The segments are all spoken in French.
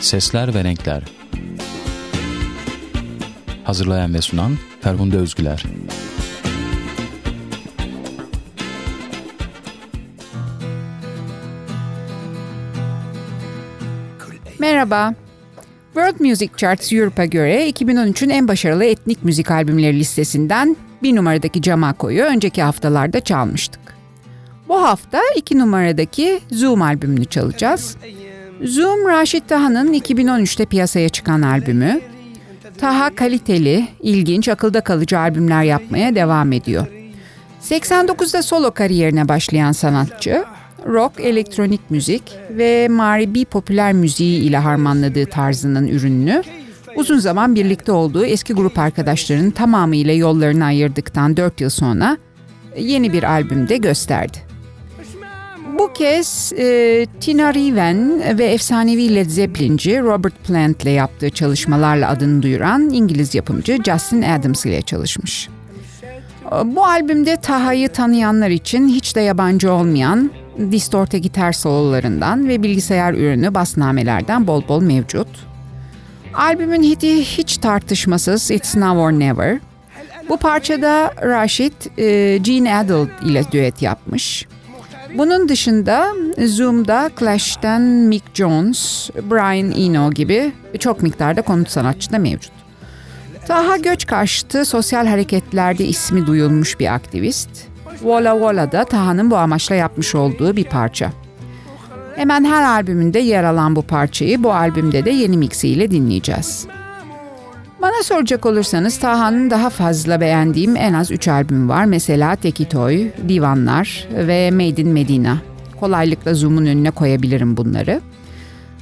Sesler ve Renkler Hazırlayan ve sunan Ferhunde Özgüler Merhaba. World Music Charts Europe'a göre 2013'ün en başarılı etnik müzik albümleri listesinden bir numaradaki Jamaiko'yu önceki haftalarda çalmıştık. Bu hafta iki numaradaki Zoom albümünü çalacağız. Zoom, Raşit Taha'nın 2013'te piyasaya çıkan albümü. Taha kaliteli, ilginç, akılda kalıcı albümler yapmaya devam ediyor. 89'da solo kariyerine başlayan sanatçı, rock, elektronik müzik ve mağribi popüler müziği ile harmanladığı tarzının ürününü uzun zaman birlikte olduğu eski grup arkadaşlarının tamamıyla yollarını ayırdıktan 4 yıl sonra yeni bir albümde gösterdi. Bu kez e, Tina Riven ve efsanevi Led Zeppelin'ci Robert Plant ile yaptığı çalışmalarla adını duyuran İngiliz yapımcı Justin Adams ile çalışmış. Bu albümde Taha'yı tanıyanlar için hiç de yabancı olmayan distorte gitar sololarından ve bilgisayar ürünü basnamelerden bol bol mevcut. Albümün hiti hiç tartışmasız It's Now or Never. Bu parçada Rashid, e, Gene Adel ile düet yapmış. Bunun dışında Zoom'da Clash'ten Mick Jones, Brian Eno gibi çok miktarda konut sanatçı da mevcut. Taha göç karşıtı sosyal hareketlerde ismi duyulmuş bir aktivist. Wola Wola da Taha'nın bu amaçla yapmış olduğu bir parça. Hemen her albümünde yer alan bu parçayı bu albümde de yeni mixiyle dinleyeceğiz. Bana soracak olursanız Taha'nın daha fazla beğendiğim en az 3 albüm var. Mesela Tekitoy, Divanlar ve Made in Medina. Kolaylıkla Zoom'un önüne koyabilirim bunları.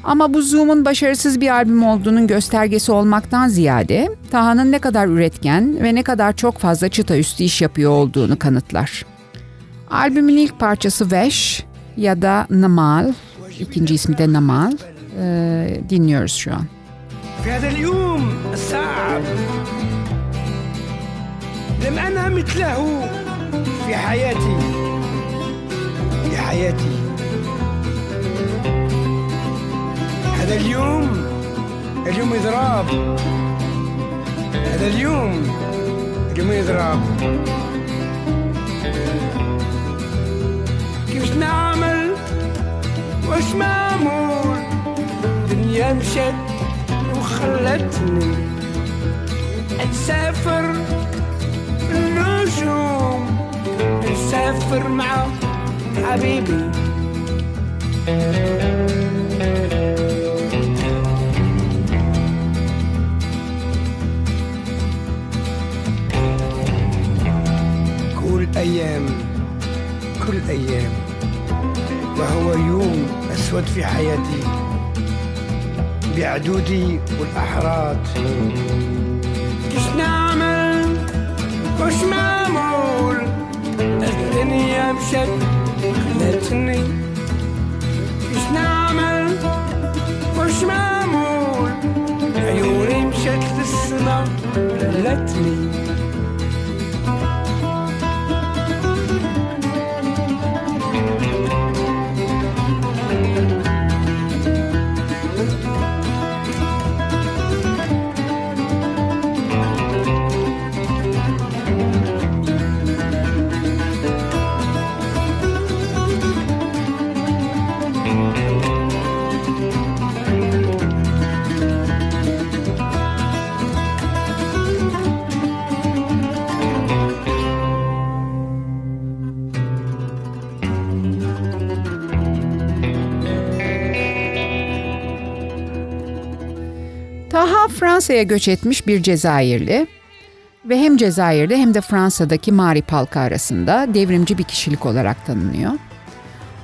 Ama bu Zoom'un başarısız bir albüm olduğunun göstergesi olmaktan ziyade Taha'nın ne kadar üretken ve ne kadar çok fazla çıta üstü iş yapıyor olduğunu kanıtlar. Albümün ilk parçası Vesh ya da Namal, ikinci ismi de Namal, ee, dinliyoruz şu an. في هذا اليوم الصعب. لم أنا مثله في حياتي. في حياتي. هذا اليوم اليوم إضراب. هذا اليوم اليوم إضراب. كيفاش نعمل؟ واش معمول دنيا مشت وخلتني نسافر النجوم نسافر مع حبيبي. كل أيام كل أيام وهو يوم أسود في حياتي. بعدودي والأحراض كيش نعمل وش معمول الدنيا مشت خلتني. كيش نعمل وش معمول عيوني مشت للسما خلتني. Fransa'ya göç etmiş bir Cezayirli ve hem Cezayir'de hem de Fransa'daki Mağrip halkı arasında devrimci bir kişilik olarak tanınıyor.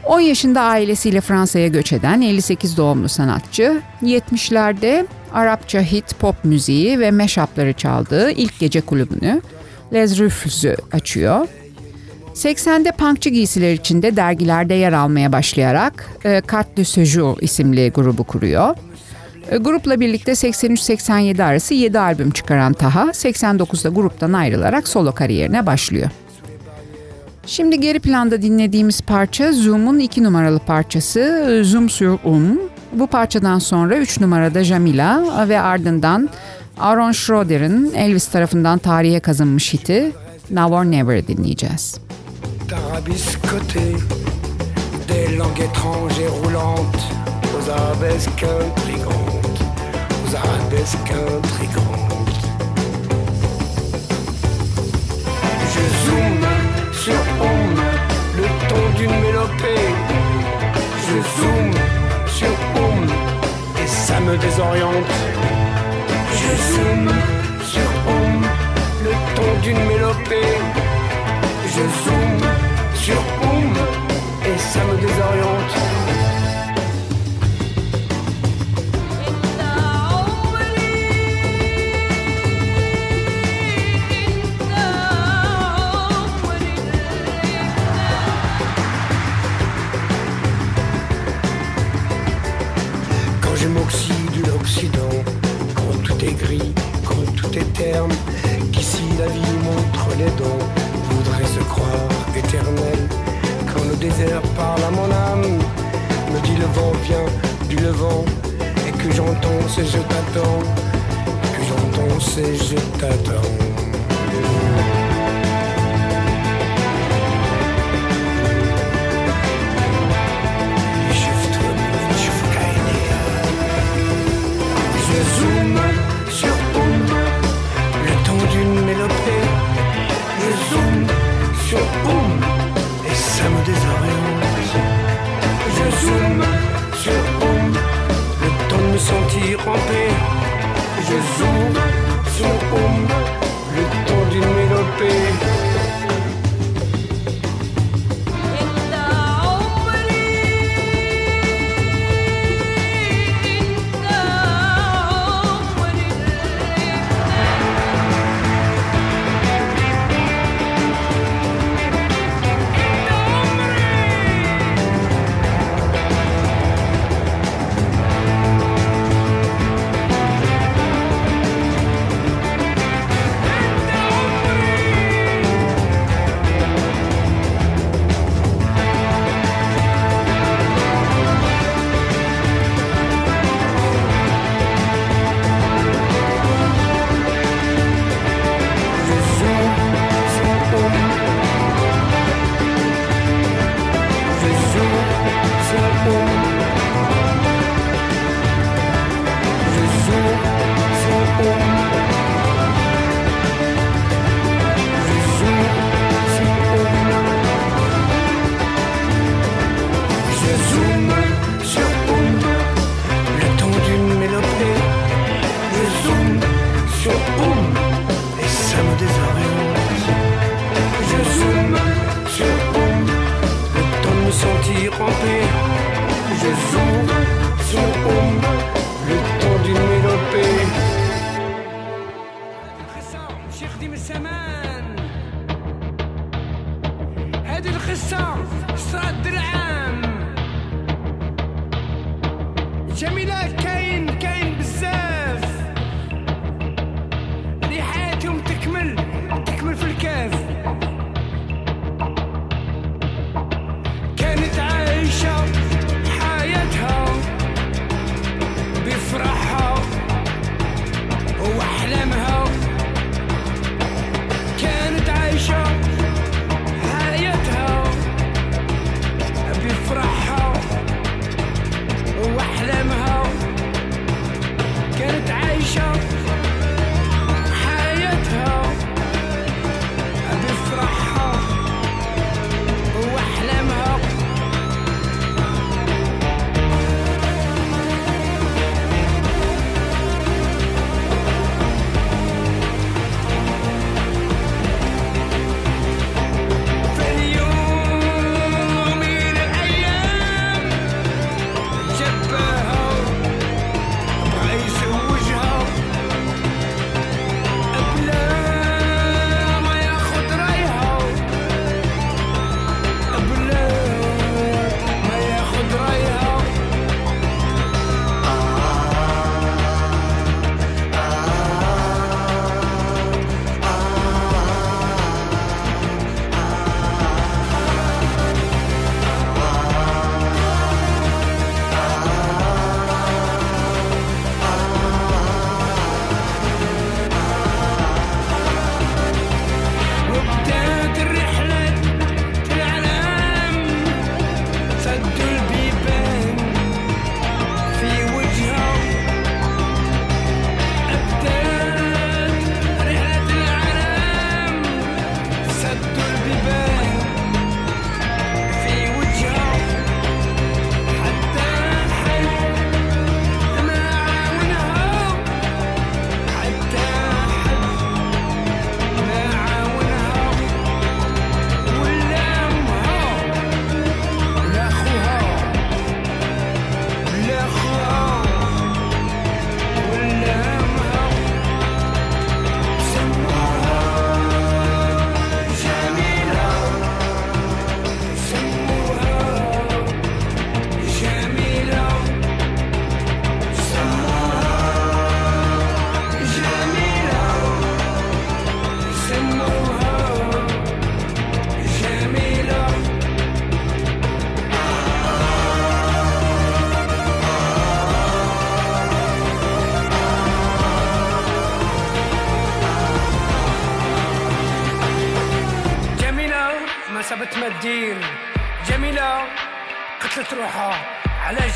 10 yaşında ailesiyle Fransa'ya göç eden 58 doğumlu sanatçı, 70'lerde Arapça hit pop müziği ve meşapları çaldığı ilk gece kulübünü Les Ruffles'ü açıyor. 80'de punkçı giysiler içinde dergilerde yer almaya başlayarak e, Carte de Séjour isimli grubu kuruyor. E, Grupla birlikte 83-87 arası 7 albüm çıkaran Taha, 89'da gruptan ayrılarak solo kariyerine başlıyor. Şimdi geri planda dinlediğimiz parça Zoom'un iki numaralı parçası Zoom sur Um. Bu parçadan sonra 3 numarada Jamila ve ardından Aaron Schroeder'ın Elvis tarafından tarihe kazınmış hiti Now or Never dinleyeceğiz. Des langues étranges et roulantes, aux arabesques intrigantes, Je zoome sur Om, le ton d'une mélopée. Je zoome sur Om, et ça me désoriente. Je zoome sur Om, le ton d'une mélopée.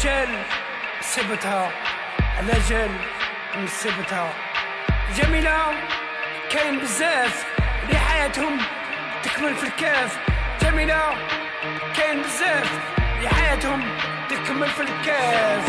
جال سبتها على جال مسبتها جميلة كاين بزاف اللي حياتهم تكمل في الكاف. جميلة كاين بزاف اللي حياتهم تكمل في الكاف.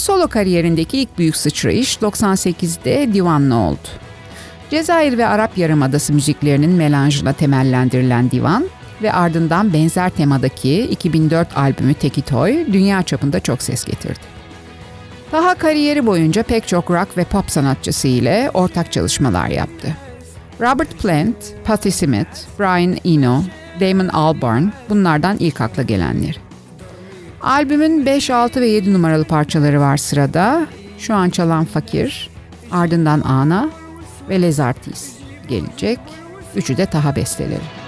Solo kariyerindeki ilk büyük sıçrayış 98'de Divanlı oldu. Cezayir ve Arap Yarımadası müziklerinin melanjına temellendirilen Divan ve ardından benzer temadaki 2004 albümü Tekitoy dünya çapında çok ses getirdi. Daha kariyeri boyunca pek çok rock ve pop sanatçısı ile ortak çalışmalar yaptı. Robert Plant, Patti Smith, Brian Eno, Damon Albarn bunlardan ilk akla gelenler. Albümün 5, 6 ve 7 numaralı parçaları var sırada. Şu an çalan Fakir, ardından Ana ve Les Artis gelecek. Üçü de Taha besteleri.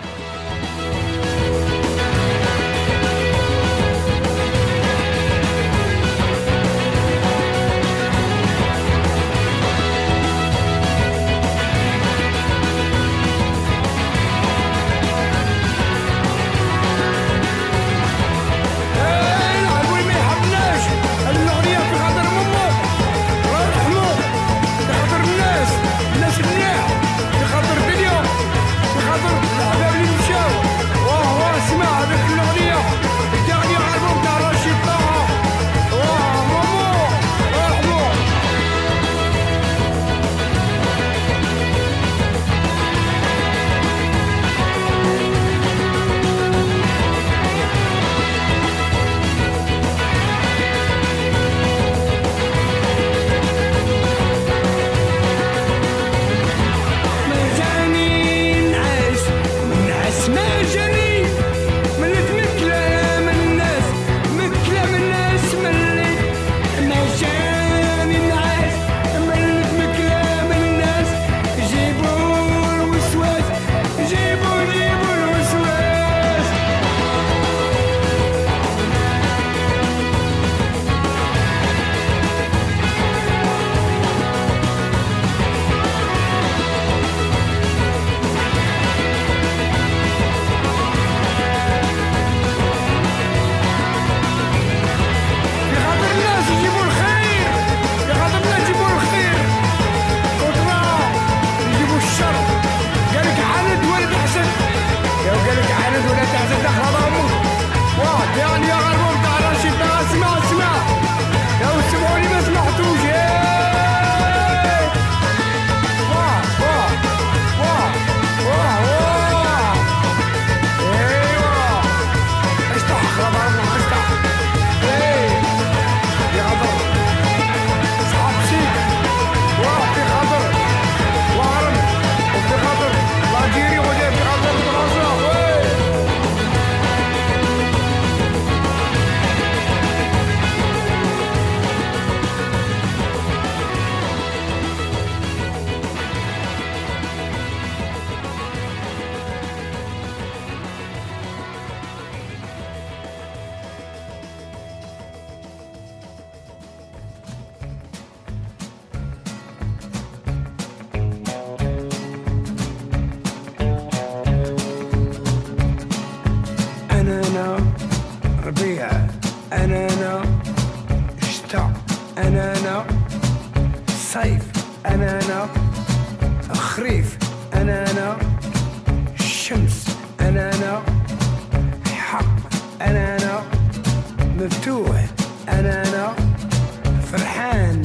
شتاء أنانا صيف أنانا خريف أنانا شمس. أنانا حق. أنانا مفتوح. أنانا فرحان.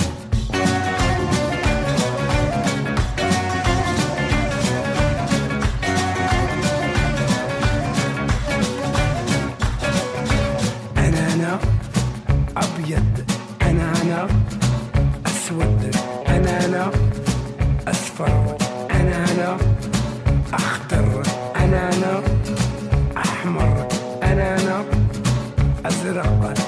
it up.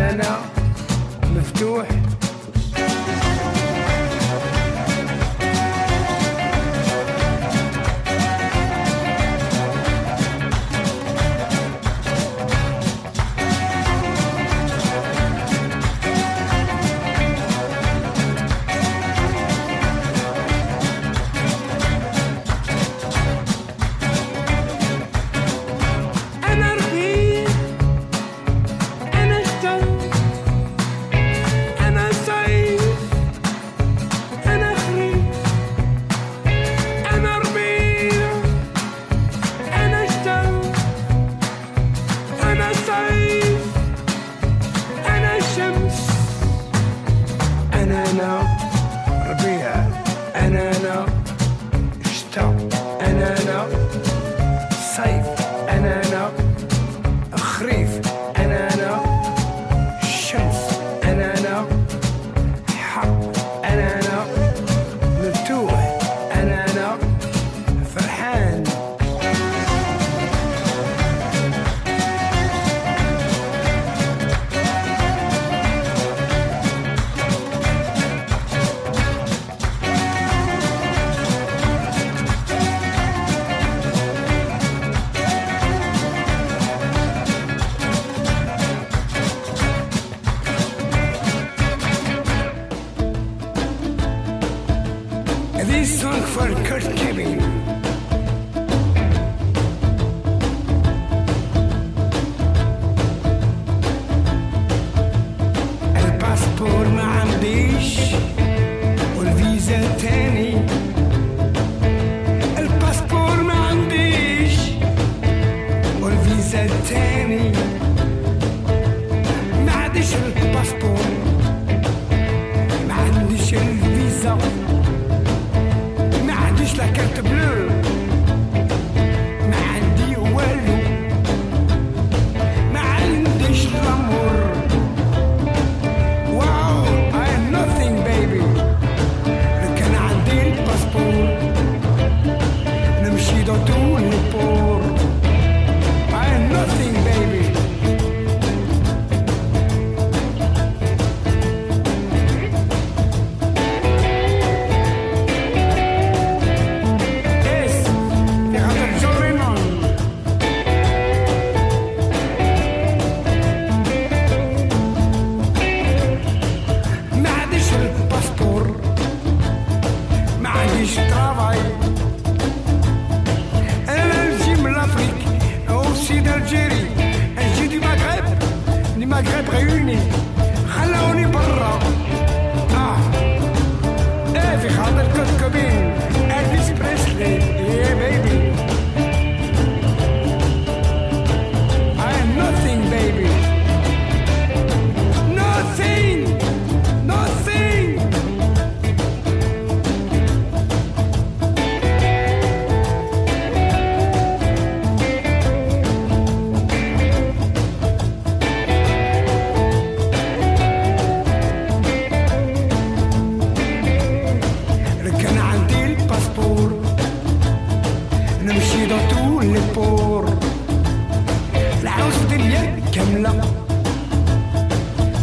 أنا أنا مفتوح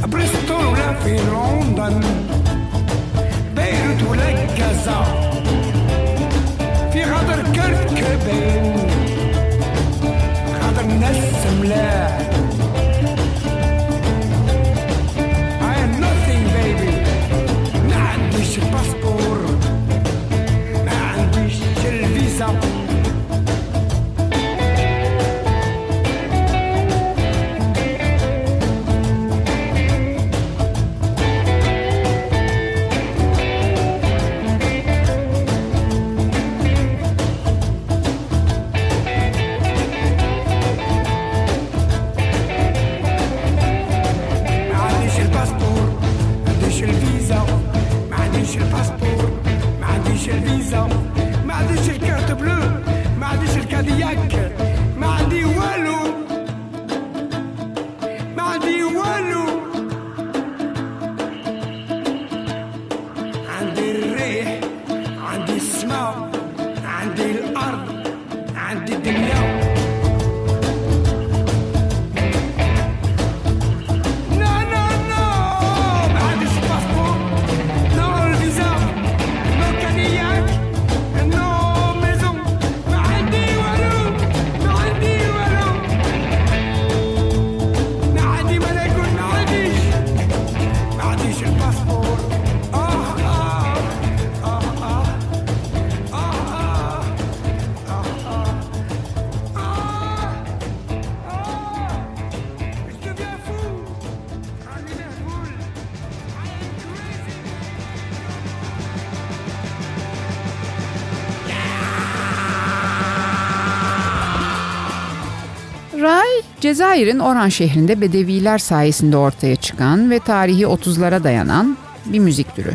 Bristol, London. Ray, Cezayir'in Oran şehrinde Bedeviler sayesinde ortaya çıkan ve tarihi 30'lara dayanan bir müzik türü.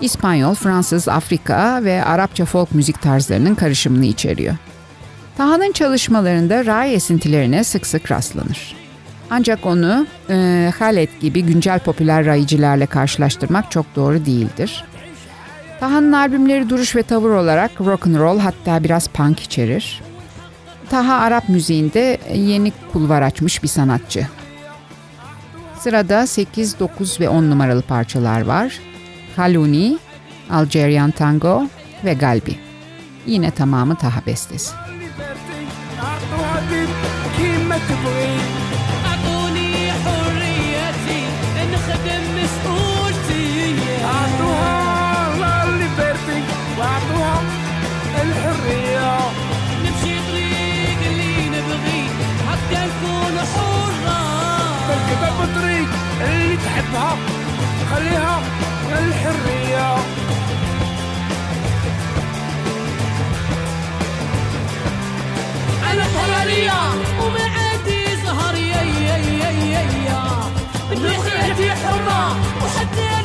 İspanyol, Fransız, Afrika ve Arapça folk müzik tarzlarının karışımını içeriyor. Taha'nın çalışmalarında ray esintilerine sık sık rastlanır. Ancak onu e, Halet gibi güncel popüler rayicilerle karşılaştırmak çok doğru değildir. Taha'nın albümleri duruş ve tavır olarak rock and roll hatta biraz punk içerir. Taha Arap müziğinde yeni kulvar açmış bir sanatçı. Sırada 8, 9 ve 10 numaralı parçalar var. Haluni, Algerian Tango ve Galbi. Yine tamamı Taha bestesi. تبقى بالطريق اللي تحبها. خليها للحرية أنا طلالية وما عندي زهر يا يا يا يا. يا حرمة. وحدي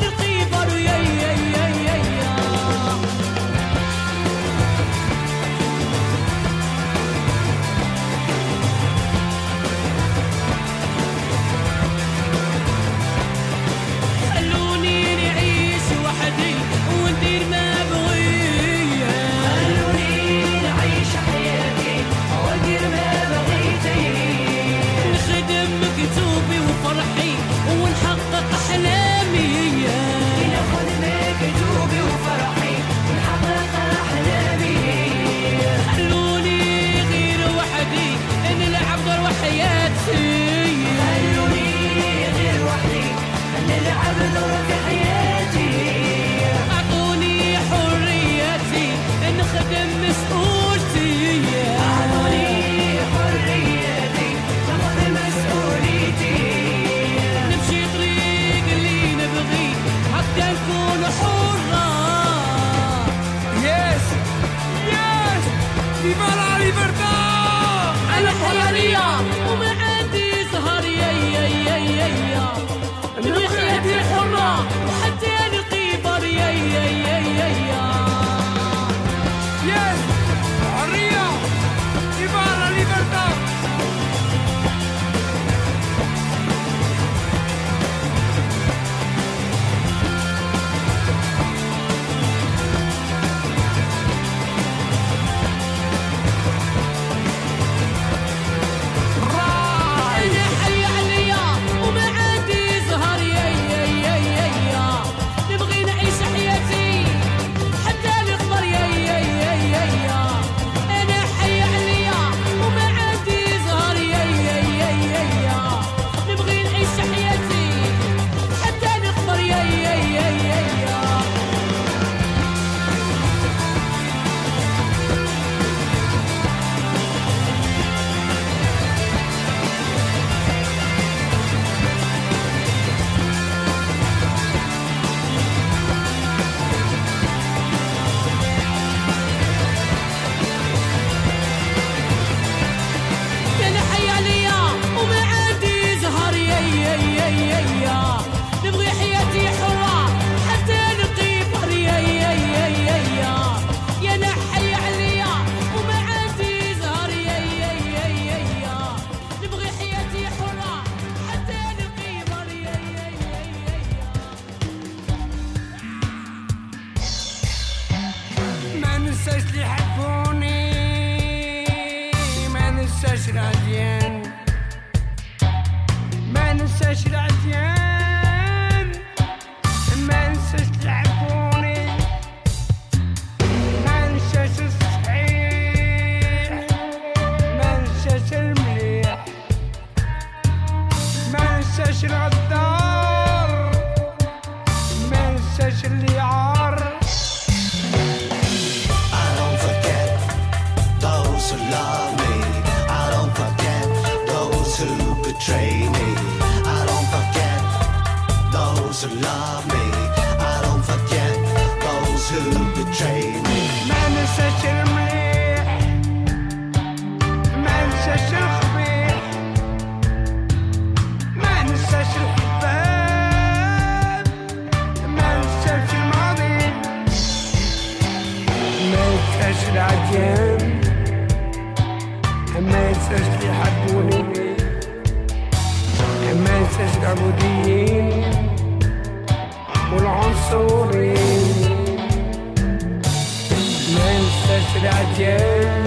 сюда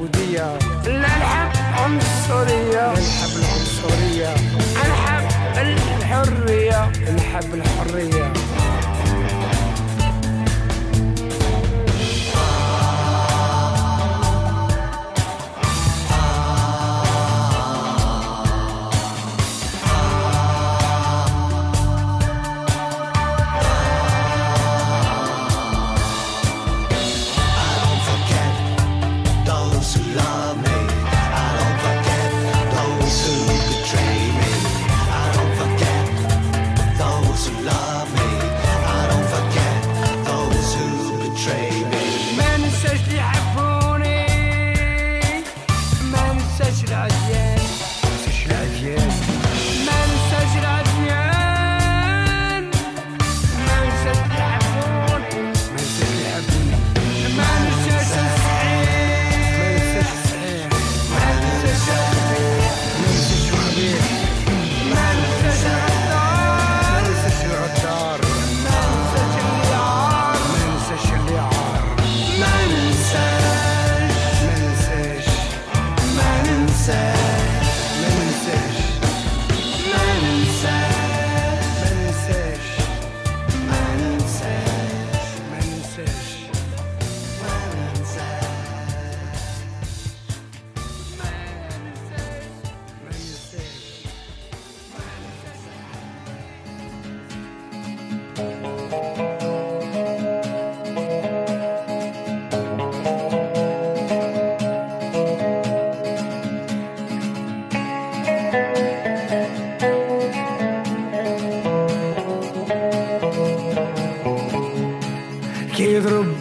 العبودية. نلعب عنصرية نلعب العنصرية. نلعب الحرية. نلعب الحرية.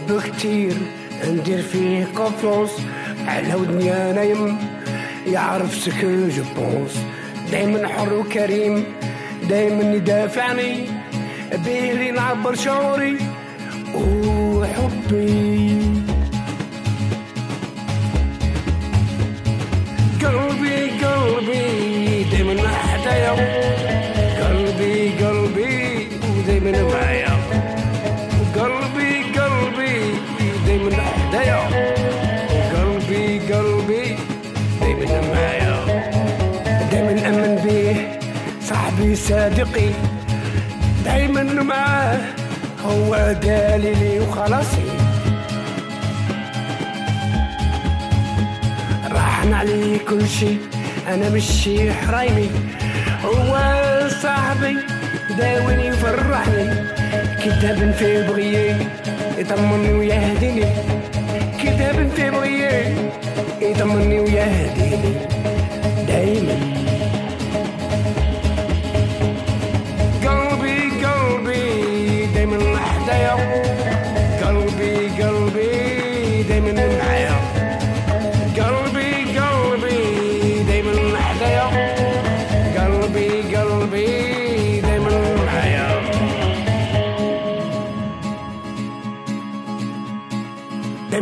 نحب كتير ندير فيه كونفونس على ودني أنا يم يعرف سكو جو بونس دايما حر وكريم دايما يدافعني. بيه لي نعبر شعوري وحبي صادقي. دايما معاه هو دليلي وخلاصي. راح علي كل شي أنا مش شي حرايمي. هو صاحبي داويني وفرحني. كتاب في بغية يطمني ويهديني. كتاب في بغية يطمني ويهديني. دايما.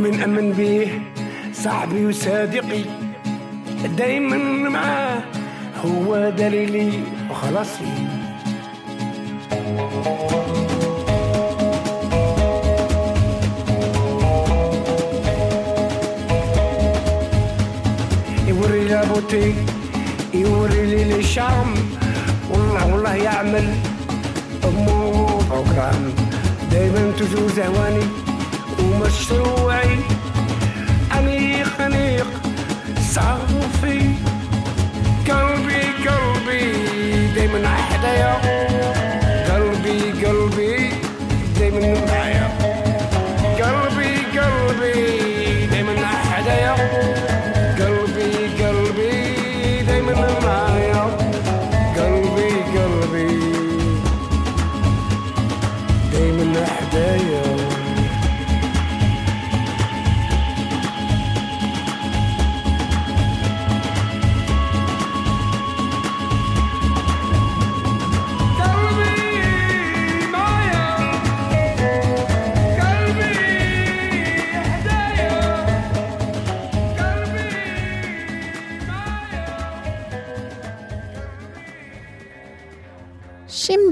من أمن بيه صاحبي وصديقي دايما معاه هو دليلي وخلاصي يوري لي بوتي يوري لي الشام والله والله يعمل أمور بروجرام دايما تجوز هواني. مشروعي. أنيق أنيق صعب في قلبي قلبي دايما حدايا قلبي قلبي دايما معايا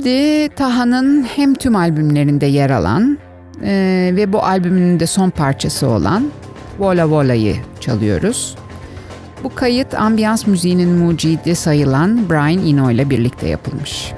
Şimdi Taha'nın hem tüm albümlerinde yer alan e, ve bu albümünün de son parçası olan Vola Vola'yı çalıyoruz. Bu kayıt ambiyans müziğinin mucidi sayılan Brian Eno ile birlikte yapılmış.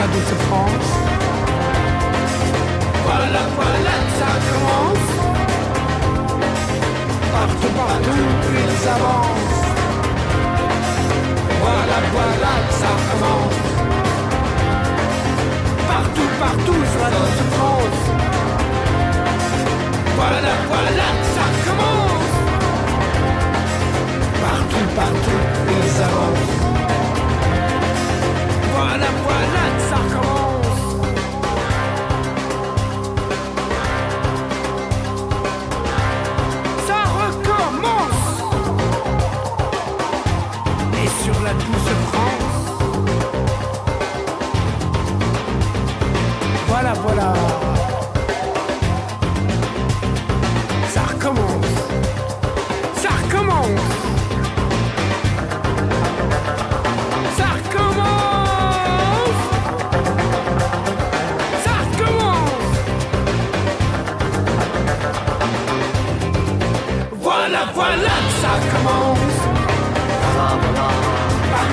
habite France. Voilà, voilà, ça commence. Partout, partout, ils avancent. Voilà, voilà, ça commence. Partout, partout, sur la douce France. Voilà, voilà, ça commence. Partout, partout, ils avancent. Voilà, voilà. la douce France. Voilà, voilà. Ça recommence. Ça recommence. voilà, voilà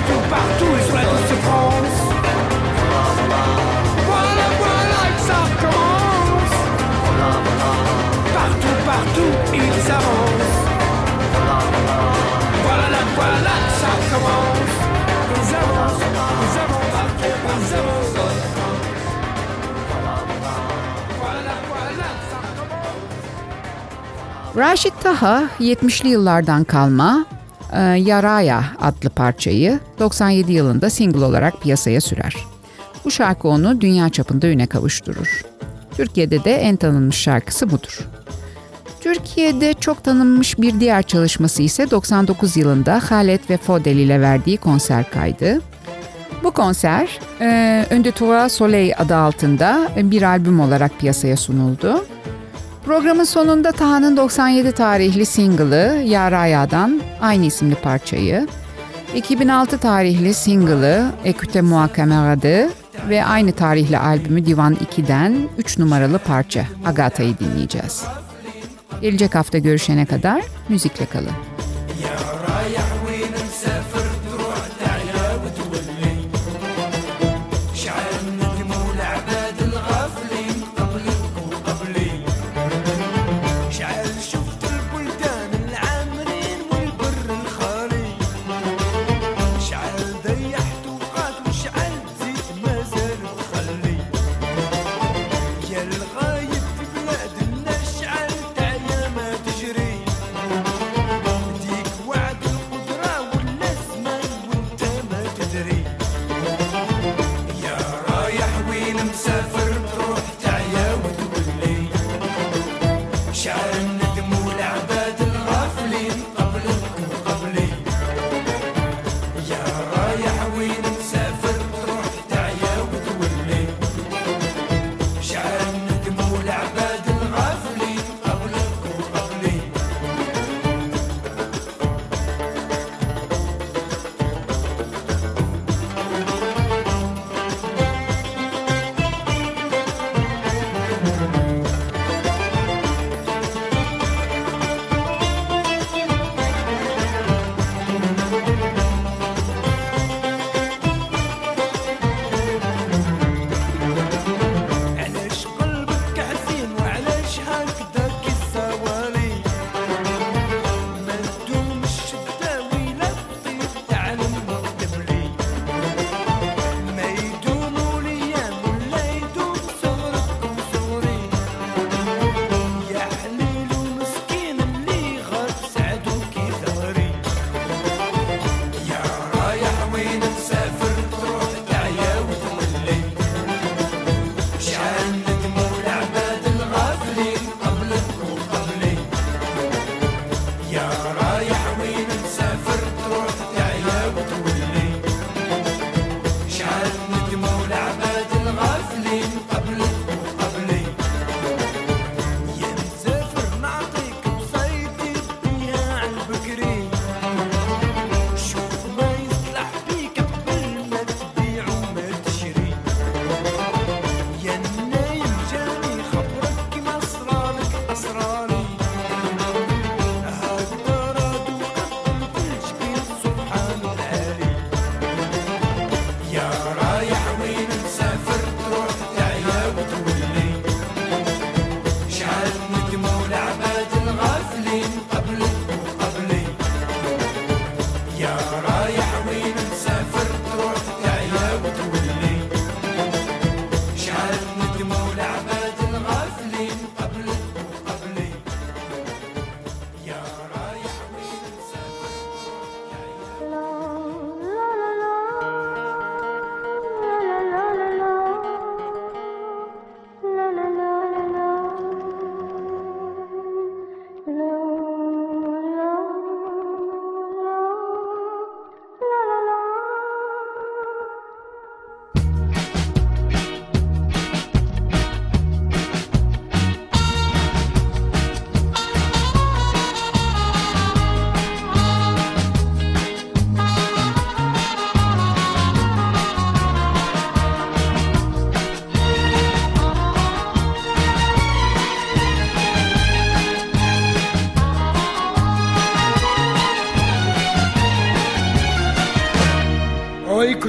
Partout, partout et sur la douce France. Voilà, voilà que ça commence. Partout, partout, ils avancent. Voilà, là, voilà que ça commence. Ils avancent, ils avancent, partout, ils avancent. Raşit Taha 70'li yıllardan kalma Yaraya adlı parçayı 97 yılında single olarak piyasaya sürer. Bu şarkı onu dünya çapında üne kavuşturur. Türkiye'de de en tanınmış şarkısı budur. Türkiye'de çok tanınmış bir diğer çalışması ise 99 yılında Halet ve Fodel ile verdiği konser kaydı. Bu konser e, Un de Trois Soleil adı altında bir albüm olarak piyasaya sunuldu. Programın sonunda Taha'nın 97 tarihli single'ı Yaraya'dan aynı isimli parçayı, 2006 tarihli single'ı Ekute Moi Camarade ve aynı tarihli albümü Divan 2'den 3 numaralı parça Agatha'yı dinleyeceğiz. Gelecek hafta görüşene kadar müzikle kalın.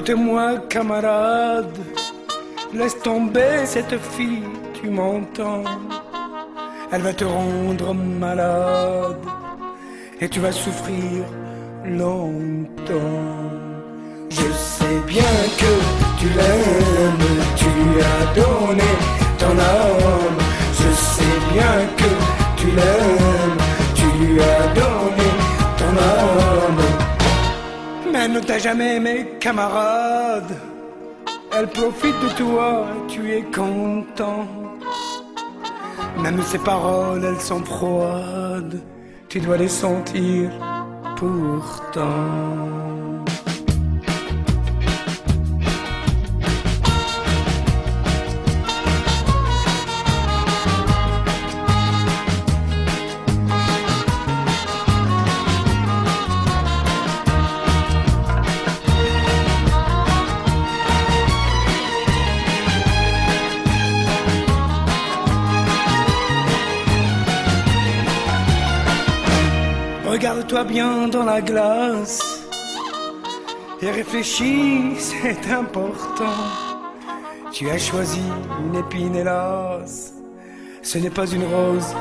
Écoute-moi, camarade, laisse tomber cette fille, tu m'entends Elle va te rendre malade et tu vas souffrir longtemps. Je sais bien que tu l'aimes, tu lui as donné ton âme. Je sais bien que tu l'aimes, tu lui as donné ton âme. Elle ne t'a jamais aimé, camarade. Elle profite de toi, tu es content. Même ses paroles, elles sont froides. Tu dois les sentir pourtant. Regarde-toi bien dans la glace et réfléchis, c'est important. Tu as choisi une épine, hélas, ce n'est pas une rose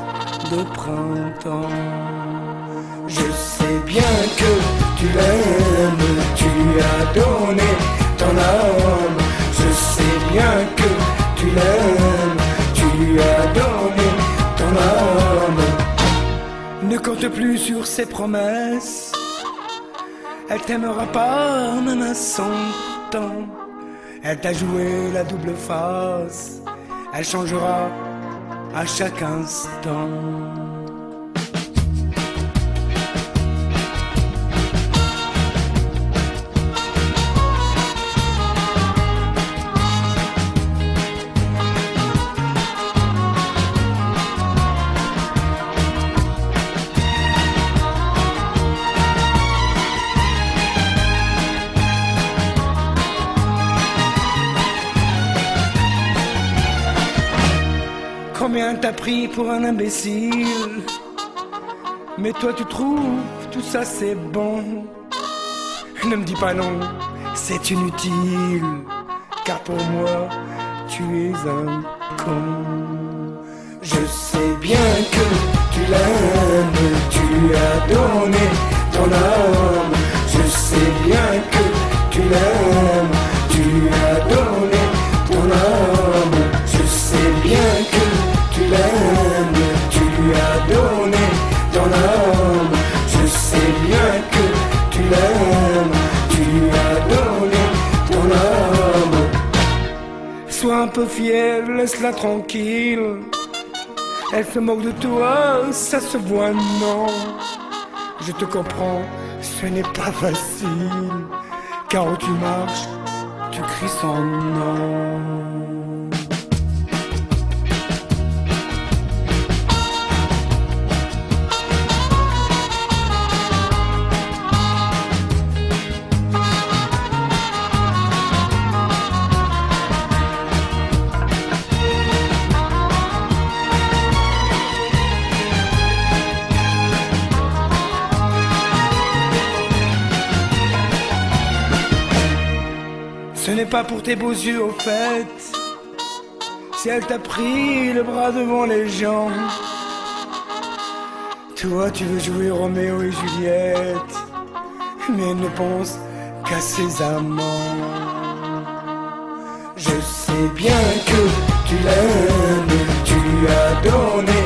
de printemps. Je sais bien que tu l'aimes, tu lui as donné ton âme. Je sais bien que tu l'aimes, tu lui as donné ton âme. Ne compte plus sur ses promesses. Elle t'aimera pas même à son temps. Elle t'a joué la double face. Elle changera à chaque instant. T'as pris pour un imbécile. Mais toi tu trouves tout ça c'est bon. Ne me dis pas non, c'est inutile. Car pour moi tu es un con. Je sais bien que tu l'aimes Tu as donné ton âme. Je sais bien que tu l'aimes Tu as donné ton âme. Je sais bien que l'aimes, tu lui as donné ton âme. Je sais bien que tu l'aimes, tu lui as donné ton âme. Sois un peu fier, laisse-la tranquille. Elle se moque de toi, ça se voit, non. Je te comprends, ce n'est pas facile. Car où tu marches, tu cries son nom. Ce n'est pas pour tes beaux yeux au fait. Si elle t'a pris le bras devant les gens. Toi tu veux jouer Roméo et Juliette. Mais elle ne pense qu'à ses amants. Je sais bien que tu l'aimes, tu as donné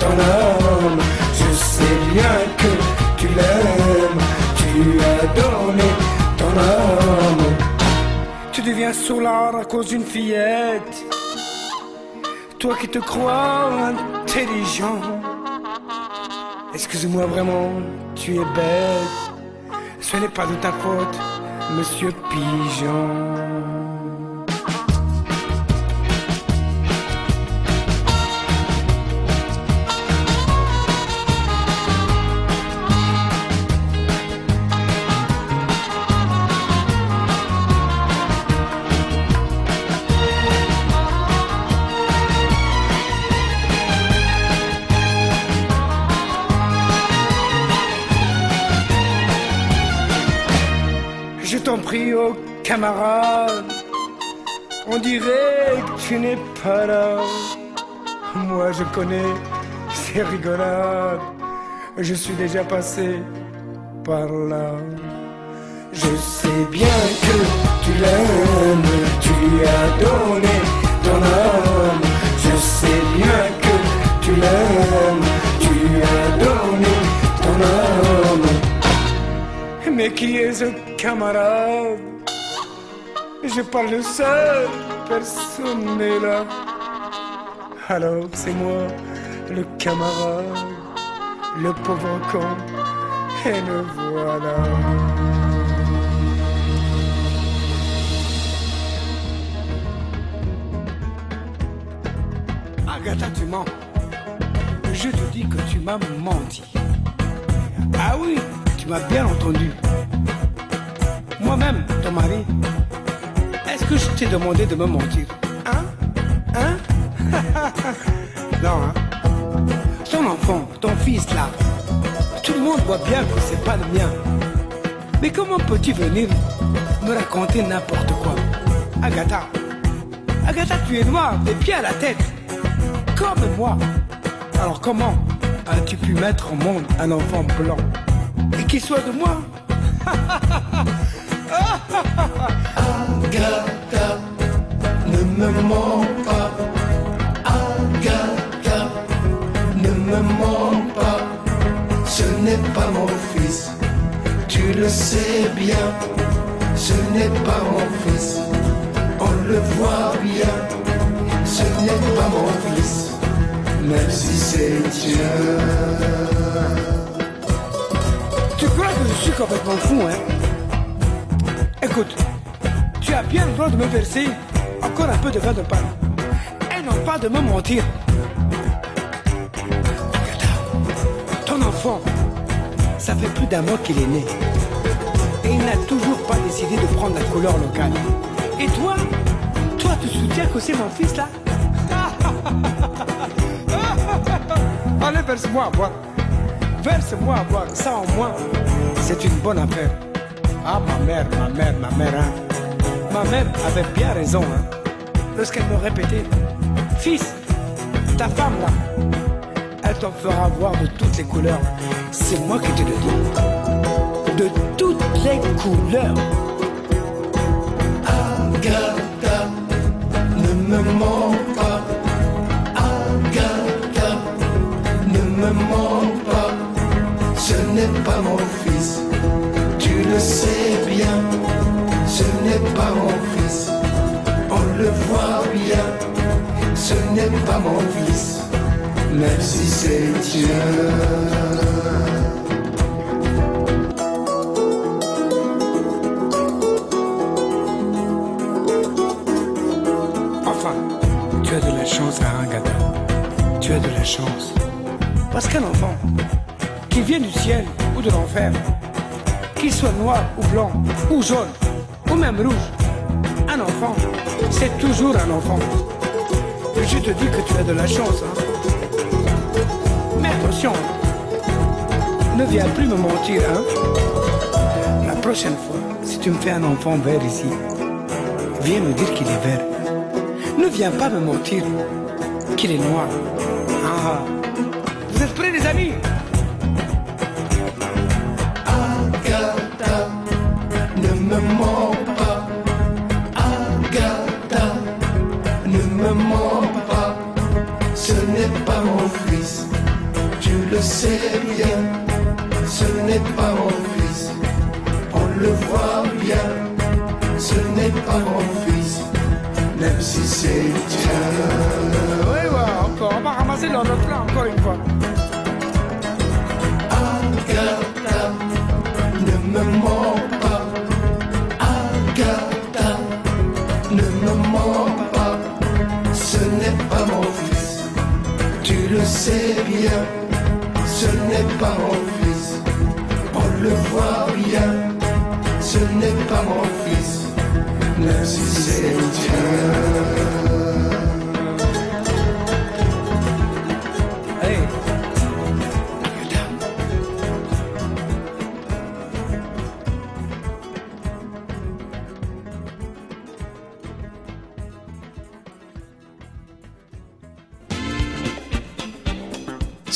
ton âme. Je sais bien que tu l'aimes, tu lui as donné ton âme. Tu deviens soulard à cause d'une fillette. Toi qui te crois intelligent. Excuse-moi vraiment, tu es bête. Ce n'est pas de ta faute, monsieur Pigeon. T'en prie, oh camarade, on dirait que tu n'es pas là. Moi je connais ces rigolades, je suis déjà passé par là. Je sais bien que tu l'aimes, tu as donné ton âme. Je sais bien que tu l'aimes, tu as donné ton âme. Mais qui est ce camarade? Je parle seul, personne n'est là. Alors c'est moi, le camarade, le pauvre con, et le voilà. Agatha, tu mens. Je te dis que tu m'as menti. Ah oui, tu m'as bien entendu. Moi-même, ton mari, est-ce que je t'ai demandé de me mentir? Hein? Hein? Non, hein Ton enfant, ton fils là, tout le monde voit bien que c'est pas le mien. Mais comment peux-tu venir me raconter n'importe quoi? Agatha, Agatha, tu es noire des pieds à la tête, comme moi. Alors comment as-tu pu mettre au monde un enfant blanc? Qu'il soit de moi Agatha, ne me mens pas. Agatha, ne me mens pas. Ce n'est pas mon fils, tu le sais bien. Ce n'est pas mon fils, on le voit bien. Ce n'est pas mon fils, même si c'est Dieu. Tu crois que je suis complètement fou, hein? Écoute, tu as bien le droit de me verser encore un peu de vin de pain. Et non pas de me mentir. Ton enfant, ça fait plus d'un mois qu'il est né. Et il n'a toujours pas décidé de prendre la couleur locale. Et toi, toi, tu soutiens que c'est mon fils, là? Allez, verse-moi boire. Verse-moi à boire. Ça, au moins, c'est une bonne affaire. Ah, ma mère, ma mère, ma mère, hein. Ma mère avait bien raison, hein. Lorsqu'elle me répétait, fils, ta femme, là, elle t'en fera voir de toutes les couleurs. C'est moi qui te le dis. De toutes les couleurs. Agatha, ne me mens pas. N'est pas mon fils, tu le sais bien. Ce n'est pas mon fils, on le voit bien. Ce n'est pas mon fils, même si c'est Dieu. Enfin, tu as de la chance, Agatha. Tu as de la chance. Parce qu'un enfant, qu'il vienne du ciel de l'enfer, qu'il soit noir ou blanc, ou jaune, ou même rouge, un enfant, c'est toujours un enfant. Je te dis que tu as de la chance. Hein. Mais attention, ne viens plus me mentir. Hein. La prochaine fois, si tu me fais un enfant vert ici, viens me dire qu'il est vert. Ne viens pas me mentir qu'il est noir. Ah, vous êtes prêts les amis? Agatha, ne me mens pas. Agatha, ne me mens pas. Ce n'est pas mon fils, tu le sais bien. Ce n'est pas mon fils, on le voit bien. Ce n'est pas mon fils, même si c'est Dieu. Oui, ouais, encore. On va ramasser leur refrain encore une fois. Agatha, ne me mens pas. Agatha, ne me mens pas. Ce n'est pas mon fils, tu le sais bien. Ce n'est pas mon fils, on le voit bien. Ce n'est pas mon fils, même si c'est Dieu. Allez.